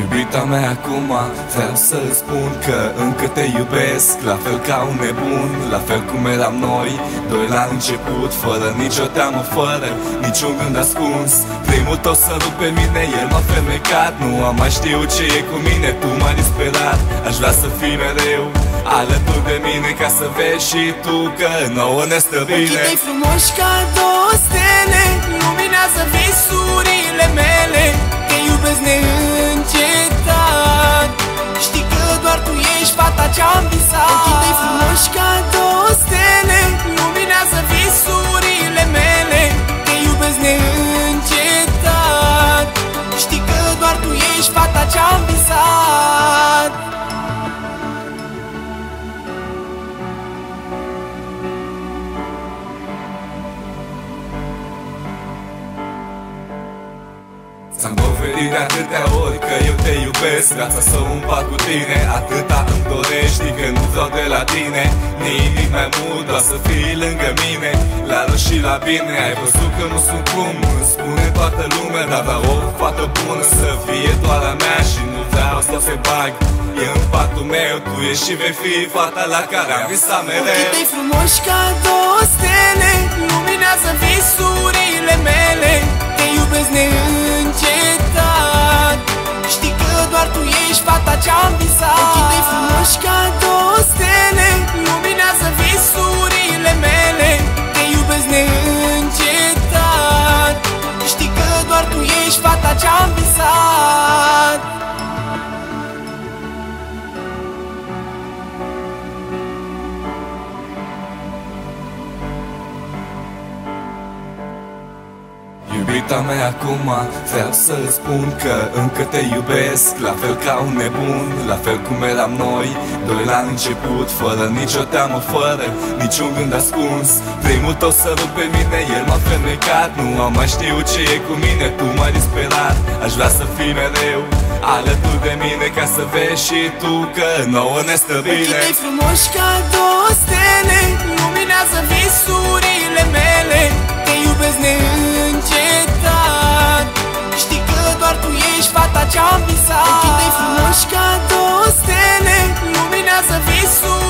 Iubita mea acum vreau să spun că încă te iubesc La fel ca un nebun, la fel cum eram noi Doi la început, fără nicio teamă, fără niciun gând ascuns. Primul tău sărut pe mine, el m-a fermecat Nu am mai știut ce e cu mine, tu m-ai disperat Aș vrea să fii mereu alături de mine Ca să vezi și tu că nouă ne stă bine. Ochii tăi frumoși ca două stele Luminează ce-am visat. Ochii tăi frumoși ca două stele Luminează visurile mele. Te iubesc neîncetat. Știi că doar tu ești fata ce-am visat. Ți-am dovedit de atâtea ori că eu te iubesc Viața să o împart cu tine Atâta îmi dorești la tine Nimic mai mult, doar să fii lângă mine. La rău și la bine Ai văzut că nu sunt cum Îmi spune toată lumea Dar vreau o fată bună să fie doar a mea Și nu vreau să se bag E în patul meu, tu ești și vei fi fata la care am visat mereu. Ochii tăi frumoși ca două stele Luminează visurile mele. Te iubesc neîncetat. Știi că doar tu ești fata ce-am ce-am Iubita mea acum vreau să spun că încă te iubesc La fel ca un nebun, la fel cum eram noi Doi la început, fără nicio teamă, fără niciun gând ascuns. Primul tău sărut pe mine, el m-a fermecat Nu am mai știut ce e cu mine, tu m-ai disperat Aș vrea să fii mereu alături de mine Ca să vezi și tu că nouă ne stă Ochii bine tăi frumoși ca două stele viața Tu de frumoși ca două stele Luminează visul.